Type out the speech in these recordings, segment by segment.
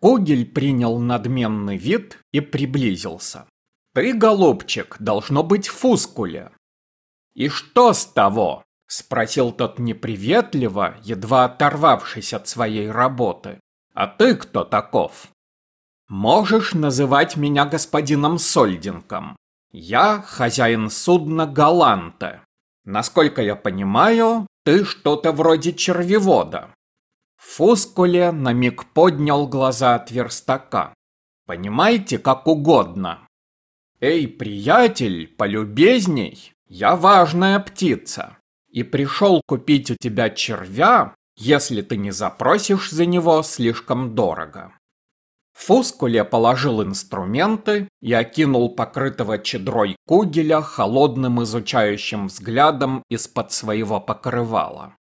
Кугель принял надменный вид и приблизился. «Ты, голубчик, должно быть в фускуле». «И что с того?» – спросил тот неприветливо, едва оторвавшись от своей работы. «А ты кто таков?» «Можешь называть меня господином Сольдинком. Я хозяин судна Галанта. Насколько я понимаю, ты что-то вроде червевода». Фускуле на миг поднял глаза от верстака. «Понимаете, как угодно. Эй, приятель, полюбезней, я важная птица. И пришел купить у тебя червя, если ты не запросишь за него слишком дорого. Фускуле положил инструменты и окинул покрытого чедрой кугеля холодным изучающим взглядом из-под своего покрывала.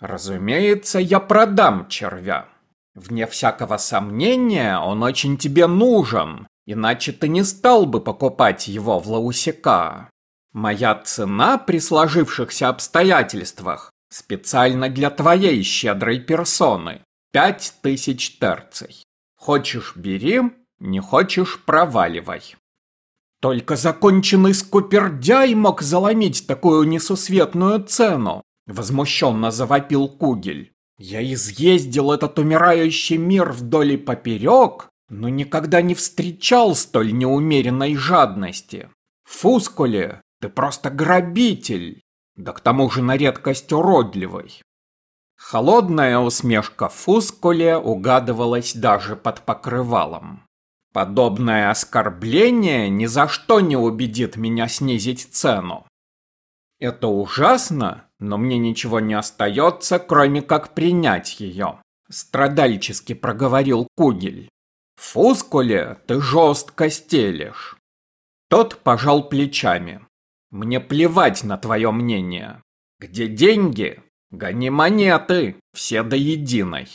«Разумеется, я продам червя. Вне всякого сомнения, он очень тебе нужен, Иначе ты не стал бы покупать его в Лаусика. Моя цена при сложившихся обстоятельствах специально для твоей щедрой персоны. Пять тысяч терций. Хочешь – бери, не хочешь – проваливай. Только законченный скупердяй мог заломить такую несусветную цену, возмущенно завопил Кугель. Я изъездил этот умирающий мир вдоль и поперек, но никогда не встречал столь неумеренной жадности. Фускуле, ты просто грабитель, да к тому же на редкость уродливый. Холодная усмешка Фускуле угадывалась даже под покрывалом. Подобное оскорбление ни за что не убедит меня снизить цену. Это ужасно, но мне ничего не остается, кроме как принять ее. Страдальчески проговорил Кугель. Фускуле ты жестко стелешь. Тот пожал плечами. Мне плевать на твое мнение. Где деньги? Гони монеты, все до единой.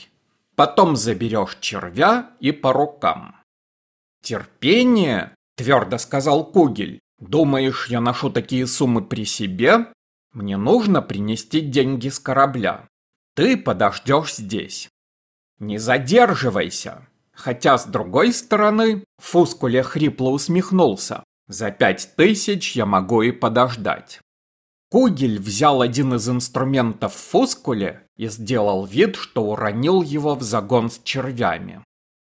Потом заберешь червя и по рукам. Терпение, твердо сказал Кугель. Думаешь, я ношу такие суммы при себе? Мне нужно принести деньги с корабля. Ты подождешь здесь. Не задерживайся, Хотя, с другой стороны, Фускуле хрипло усмехнулся. За пять тысяч я могу и подождать. Кугель взял один из инструментов Фускуле и сделал вид, что уронил его в загон с червями.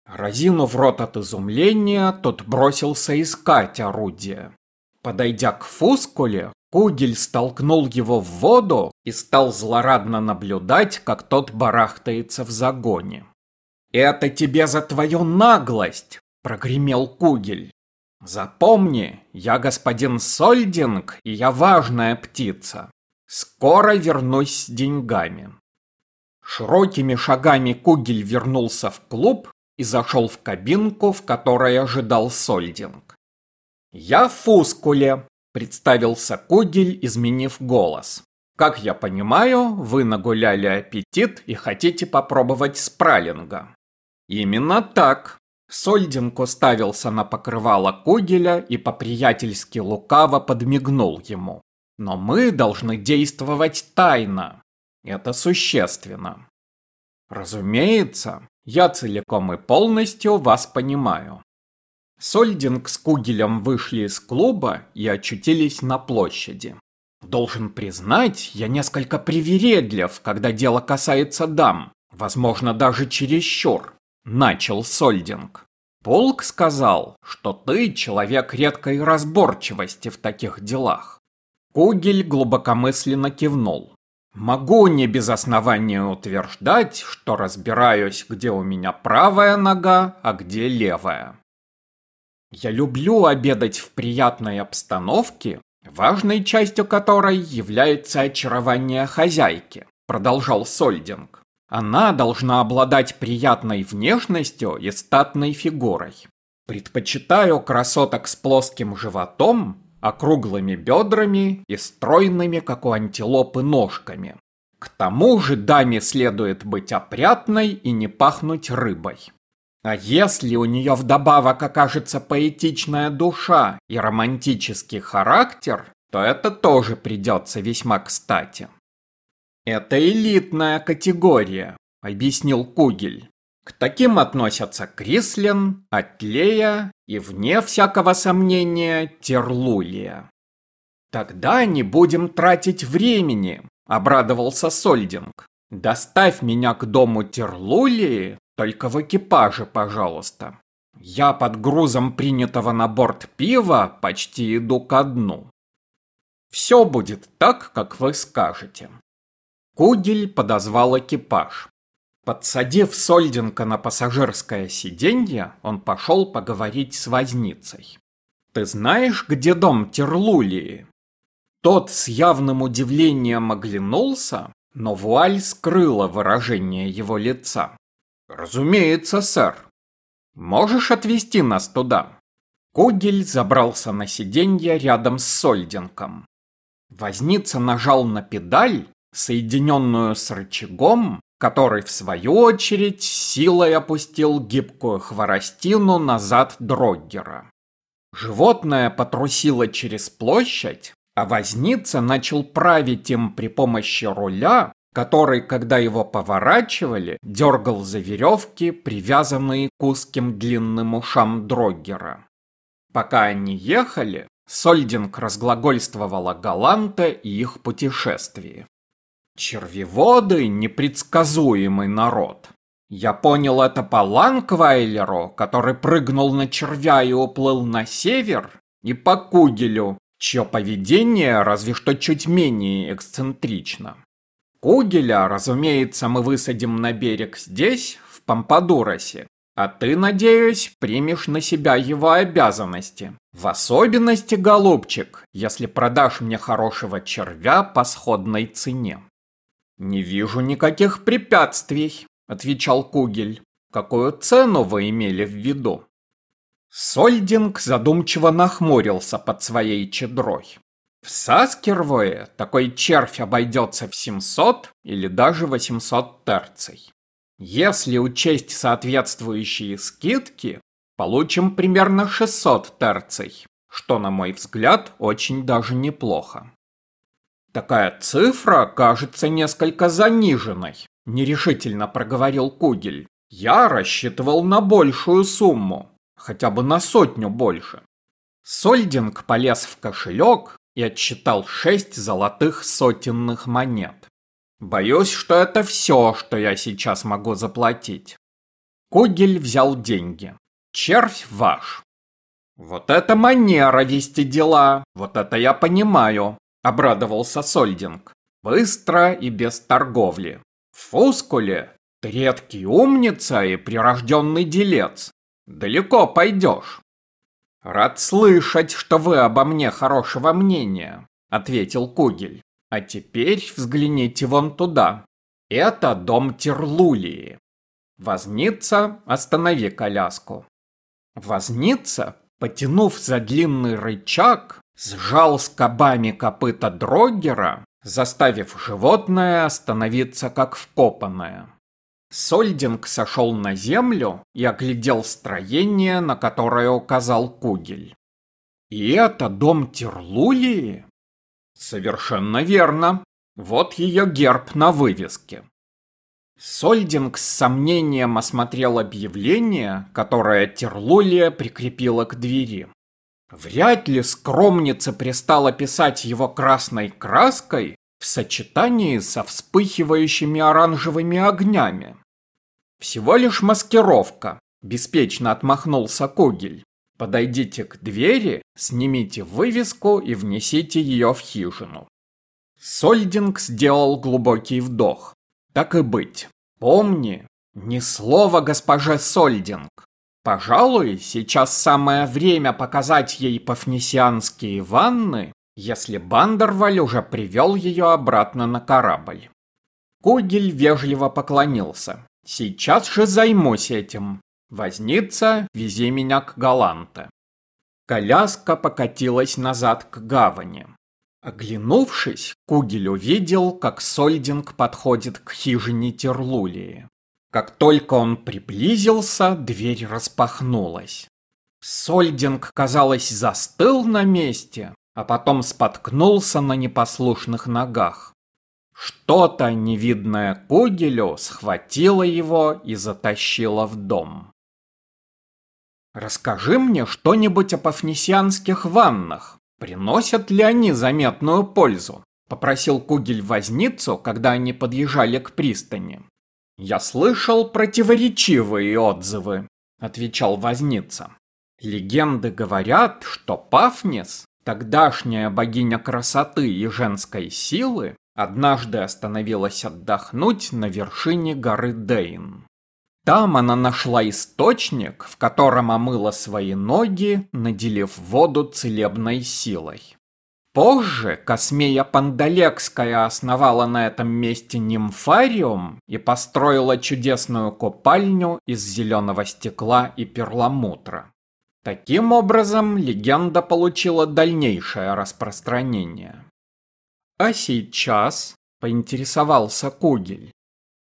Разинув рот от изумления, тот бросился искать орудие. Подойдя к Фускуле, Кугель столкнул его в воду и стал злорадно наблюдать, как тот барахтается в загоне. «Это тебе за твою наглость!» – прогремел Кугель. «Запомни, я господин Сольдинг, и я важная птица. Скоро вернусь с деньгами». Широкими шагами Кугель вернулся в клуб и зашел в кабинку, в которой ожидал Сольдинг. «Я в Фускуле», – представился Кугель, изменив голос. «Как я понимаю, вы нагуляли аппетит и хотите попробовать спралинга». Именно так. Сольдинг уставился на покрывало Кугеля и по-приятельски лукаво подмигнул ему. Но мы должны действовать тайно. Это существенно. Разумеется, я целиком и полностью вас понимаю. Сольдинг с Кугелем вышли из клуба и очутились на площади. Должен признать, я несколько привередлив, когда дело касается дам, возможно, даже чересчур начал Сольдинг. Полк сказал, что ты человек редкой разборчивости в таких делах. Кугель глубокомысленно кивнул. Могу не без основания утверждать, что разбираюсь, где у меня правая нога, а где левая. Я люблю обедать в приятной обстановке, важной частью которой является очарование хозяйки, продолжал Сольдинг. Она должна обладать приятной внешностью и статной фигурой. Предпочитаю красоток с плоским животом, округлыми бедрами и стройными, как у антилопы, ножками. К тому же даме следует быть опрятной и не пахнуть рыбой. А если у нее вдобавок окажется поэтичная душа и романтический характер, то это тоже придется весьма кстати. «Это элитная категория», — объяснил Кугель. К таким относятся Крислин, Атлея и, вне всякого сомнения, Терлулия. «Тогда не будем тратить времени», — обрадовался Сольдинг. «Доставь меня к дому Терлулии, только в экипаже, пожалуйста. Я под грузом принятого на борт пива почти иду ко дну. Все будет так, как вы скажете». Кугель подозвал экипаж. Подсадив Сольденко на пассажирское сиденье, он пошел поговорить с возницей. «Ты знаешь, где дом Терлулии?» Тот с явным удивлением оглянулся, но вуаль скрыла выражение его лица. «Разумеется, сэр. Можешь отвезти нас туда?» Кугель забрался на сиденье рядом с Сольденком. Возница нажал на педаль, соединенную с рычагом, который, в свою очередь, силой опустил гибкую хворостину назад Дроггера. Животное потрусило через площадь, а возница начал править им при помощи руля, который, когда его поворачивали, дергал за веревки, привязанные к узким длинным ушам Дроггера. Пока они ехали, Сольдинг разглагольствовал о Галанте и их путешествии. Червеводы – непредсказуемый народ. Я понял это по Ланквайлеру, который прыгнул на червя и уплыл на север, и по Кугелю, чье поведение разве что чуть менее эксцентрично. Кугеля, разумеется, мы высадим на берег здесь, в Пампадуросе, а ты, надеюсь, примешь на себя его обязанности. В особенности, голубчик, если продашь мне хорошего червя по сходной цене. «Не вижу никаких препятствий», — отвечал Кугель. «Какую цену вы имели в виду?» Сольдинг задумчиво нахмурился под своей чедрой. В Саскервое такой червь обойдется в 700 или даже 800 терций. Если учесть соответствующие скидки, получим примерно 600 терций, что, на мой взгляд, очень даже неплохо. Такая цифра кажется несколько заниженной, нерешительно проговорил Кугель. Я рассчитывал на большую сумму, хотя бы на сотню больше. Сольдинг полез в кошелек и отсчитал шесть золотых сотенных монет. Боюсь, что это все, что я сейчас могу заплатить. Кугель взял деньги. Червь ваш. Вот это манера вести дела, вот это я понимаю обрадовался Сольдинг. Быстро и без торговли. В Фускуле ты редкий умница и прирожденный делец. Далеко пойдешь. Рад слышать, что вы обо мне хорошего мнения, ответил Кугель. А теперь взгляните вон туда. Это дом Терлулии. Возница, останови коляску. Возница, потянув за длинный рычаг, сжал скобами копыта Дроггера, заставив животное остановиться как вкопанное. Сольдинг сошел на землю и оглядел строение, на которое указал Кугель. «И это дом Терлулии?» «Совершенно верно. Вот ее герб на вывеске». Сольдинг с сомнением осмотрел объявление, которое Терлулия прикрепила к двери. Вряд ли скромница пристала писать его красной краской в сочетании со вспыхивающими оранжевыми огнями. Всего лишь маскировка, беспечно отмахнулся Кугель. Подойдите к двери, снимите вывеску и внесите ее в хижину. Сольдинг сделал глубокий вдох. Так и быть. Помни, ни слова госпоже Сольдинг. Пожалуй, сейчас самое время показать ей пафнесианские ванны, если Бандерваль уже привел ее обратно на корабль. Кугель вежливо поклонился. «Сейчас же займусь этим. Возница, вези меня к Галанте». Коляска покатилась назад к гавани. Оглянувшись, Кугель увидел, как Сольдинг подходит к хижине Терлулии. Как только он приблизился, дверь распахнулась. Сольдинг, казалось, застыл на месте, а потом споткнулся на непослушных ногах. Что-то, невидное Кугелю, схватило его и затащило в дом. «Расскажи мне что-нибудь о пафнесианских ваннах. Приносят ли они заметную пользу?» — попросил Кугель возницу, когда они подъезжали к пристани. «Я слышал противоречивые отзывы», — отвечал возница. «Легенды говорят, что Пафнес, тогдашняя богиня красоты и женской силы, однажды остановилась отдохнуть на вершине горы Дейн. Там она нашла источник, в котором омыла свои ноги, наделив воду целебной силой. Позже Космея Пандалекская основала на этом месте нимфариум и построила чудесную купальню из зеленого стекла и перламутра. Таким образом, легенда получила дальнейшее распространение. А сейчас, поинтересовался Кугель,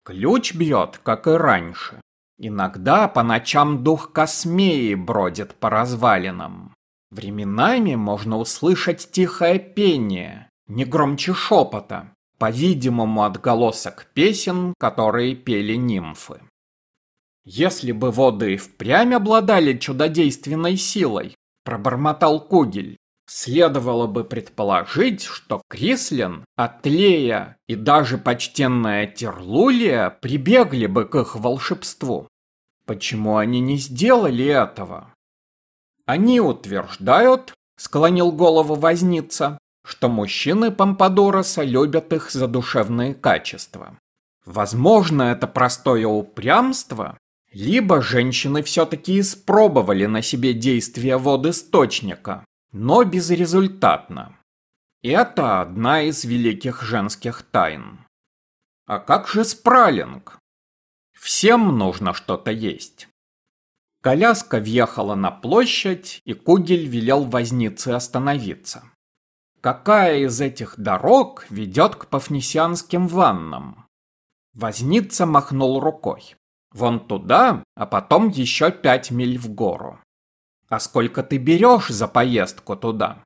ключ бьет, как и раньше. Иногда по ночам дух Космеи бродит по развалинам. Временами можно услышать тихое пение, не громче шепота, по-видимому отголосок песен, которые пели нимфы. Если бы воды впрямь обладали чудодейственной силой, пробормотал Кугель, следовало бы предположить, что Крислин, Атлея и даже почтенная Терлулия прибегли бы к их волшебству. Почему они не сделали этого? Они утверждают, склонил голову возница, что мужчины Помпадороса любят их за душевные качества. Возможно, это простое упрямство, либо женщины все-таки испробовали на себе действие вод источника, но безрезультатно. Это одна из великих женских тайн. А как же спралинг? Всем нужно что-то есть. Коляска въехала на площадь, и Кугель велел вознице остановиться. Какая из этих дорог ведет к пафнесианским ваннам? Возница махнул рукой. Вон туда, а потом еще пять миль в гору. А сколько ты берешь за поездку туда?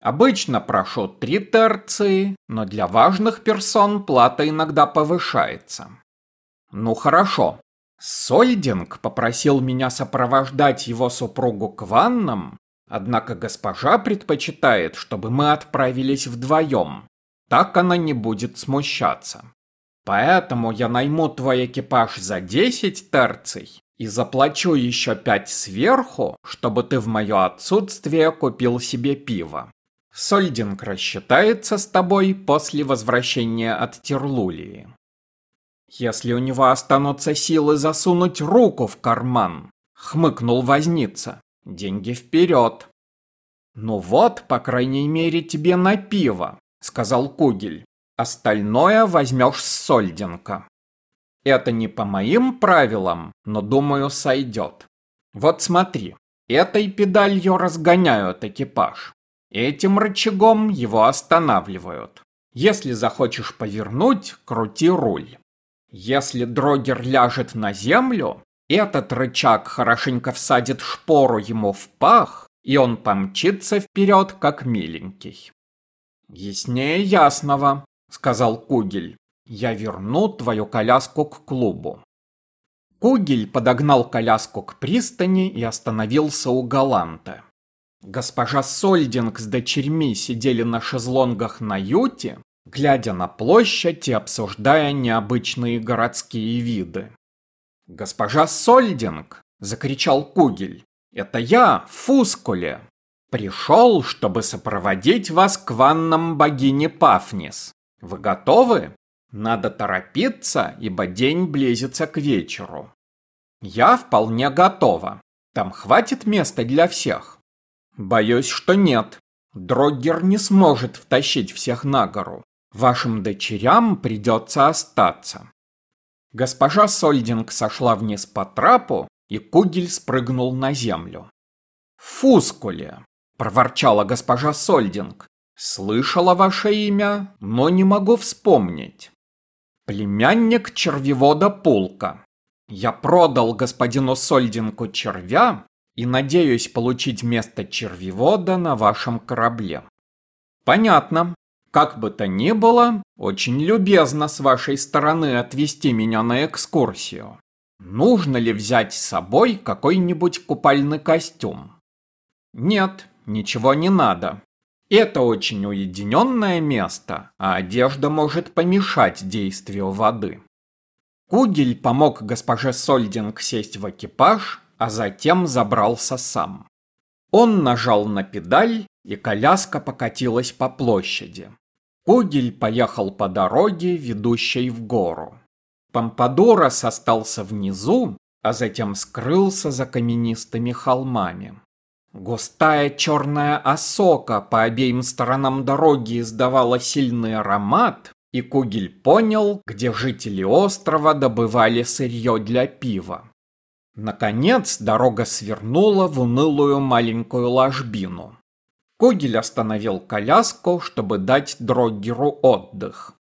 Обычно прошу три терции, но для важных персон плата иногда повышается. Ну хорошо, Сольдинг попросил меня сопровождать его супругу к ваннам, однако госпожа предпочитает, чтобы мы отправились вдвоем. Так она не будет смущаться. Поэтому я найму твой экипаж за 10 терций и заплачу еще пять сверху, чтобы ты в мое отсутствие купил себе пиво. Сольдинг рассчитается с тобой после возвращения от Терлулии. «Если у него останутся силы засунуть руку в карман», — хмыкнул возница. «Деньги вперед!» «Ну вот, по крайней мере, тебе на пиво», — сказал Кугель. «Остальное возьмешь с Сольденко». «Это не по моим правилам, но, думаю, сойдет. Вот смотри, этой педалью разгоняют экипаж. Этим рычагом его останавливают. Если захочешь повернуть, крути руль. Если дрогер ляжет на землю, этот рычаг хорошенько всадит шпору ему в пах, и он помчится вперед, как миленький. «Яснее ясного», — сказал Кугель. «Я верну твою коляску к клубу». Кугель подогнал коляску к пристани и остановился у Галанта. Госпожа Сольдинг с дочерьми сидели на шезлонгах на юте, глядя на площадь и обсуждая необычные городские виды. «Госпожа Сольдинг!» — закричал Кугель. «Это я, Фускуле! Пришел, чтобы сопроводить вас к ваннам богини Пафнис. Вы готовы? Надо торопиться, ибо день близится к вечеру». «Я вполне готова. Там хватит места для всех?» «Боюсь, что нет. Дроггер не сможет втащить всех на гору. Вашим дочерям придется остаться. Госпожа Сольдинг сошла вниз по трапу, и Кугель спрыгнул на землю. «Фускуле!» – проворчала госпожа Сольдинг. «Слышала ваше имя, но не могу вспомнить. Племянник червевода Пулка. Я продал господину Сольдингу червя и надеюсь получить место червевода на вашем корабле». «Понятно. Как бы то ни было, очень любезно с вашей стороны отвезти меня на экскурсию. Нужно ли взять с собой какой-нибудь купальный костюм? Нет, ничего не надо. Это очень уединенное место, а одежда может помешать действию воды. Кугель помог госпоже Сольдинг сесть в экипаж, а затем забрался сам. Он нажал на педаль, и коляска покатилась по площади. Кугель поехал по дороге, ведущей в гору. Помпадорос остался внизу, а затем скрылся за каменистыми холмами. Густая черная осока по обеим сторонам дороги издавала сильный аромат, и Кугель понял, где жители острова добывали сырье для пива. Наконец дорога свернула в унылую маленькую ложбину. Кугель остановил коляску, чтобы дать Дроггеру отдых.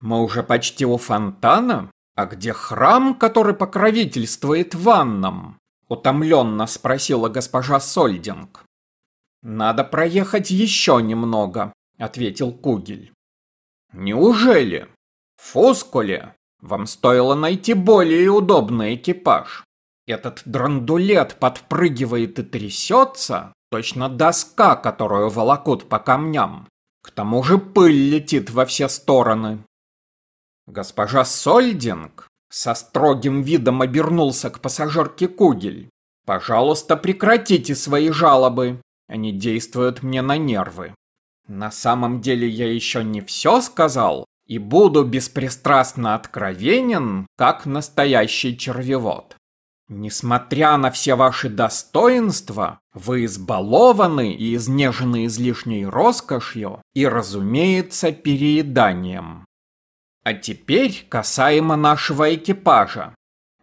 «Мы уже почти у фонтана?» «А где храм, который покровительствует ваннам?» — утомленно спросила госпожа Сольдинг. «Надо проехать еще немного», — ответил Кугель. «Неужели? В вам стоило найти более удобный экипаж. Этот драндулет подпрыгивает и трясется, точно доска, которую волокут по камням. К тому же пыль летит во все стороны. Госпожа Сольдинг со строгим видом обернулся к пассажирке Кугель. Пожалуйста, прекратите свои жалобы. Они действуют мне на нервы. На самом деле я еще не все сказал и буду беспристрастно откровенен, как настоящий червевод. Несмотря на все ваши достоинства, вы избалованы и изнежены излишней роскошью и, разумеется, перееданием. А теперь касаемо нашего экипажа.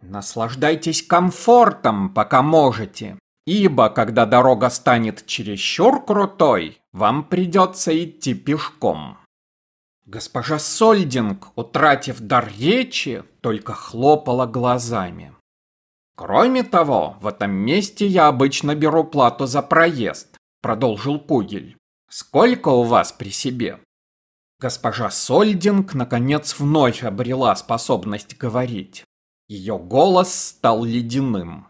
Наслаждайтесь комфортом, пока можете, ибо когда дорога станет чересчур крутой, вам придется идти пешком. Госпожа Сольдинг, утратив дар речи, только хлопала глазами. Кроме того, в этом месте я обычно беру плату за проезд, продолжил Кугель. Сколько у вас при себе? Госпожа Сольдинг наконец вновь обрела способность говорить. Ее голос стал ледяным.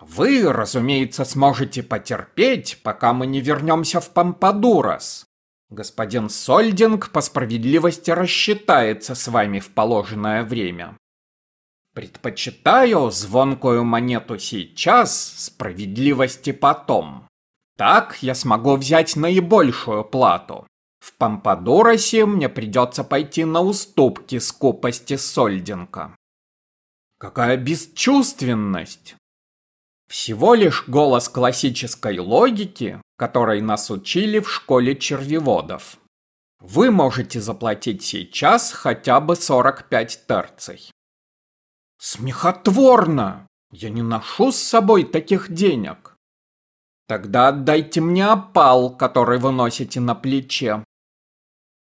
«Вы, разумеется, сможете потерпеть, пока мы не вернемся в Пампадурас. Господин Сольдинг по справедливости рассчитается с вами в положенное время. Предпочитаю звонкую монету сейчас, справедливости потом. Так я смогу взять наибольшую плату. В Пампадуросе мне придется пойти на уступки скупости Сольдинка. Какая бесчувственность! Всего лишь голос классической логики, которой нас учили в школе червеводов. Вы можете заплатить сейчас хотя бы 45 терций. Смехотворно! Я не ношу с собой таких денег. Тогда отдайте мне опал, который вы носите на плече.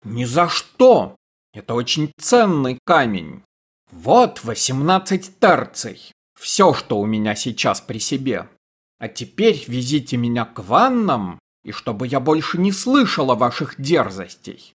Ни за что! Это очень ценный камень. Вот 18 терций. Все, что у меня сейчас при себе. А теперь везите меня к ваннам, и чтобы я больше не слышала ваших дерзостей.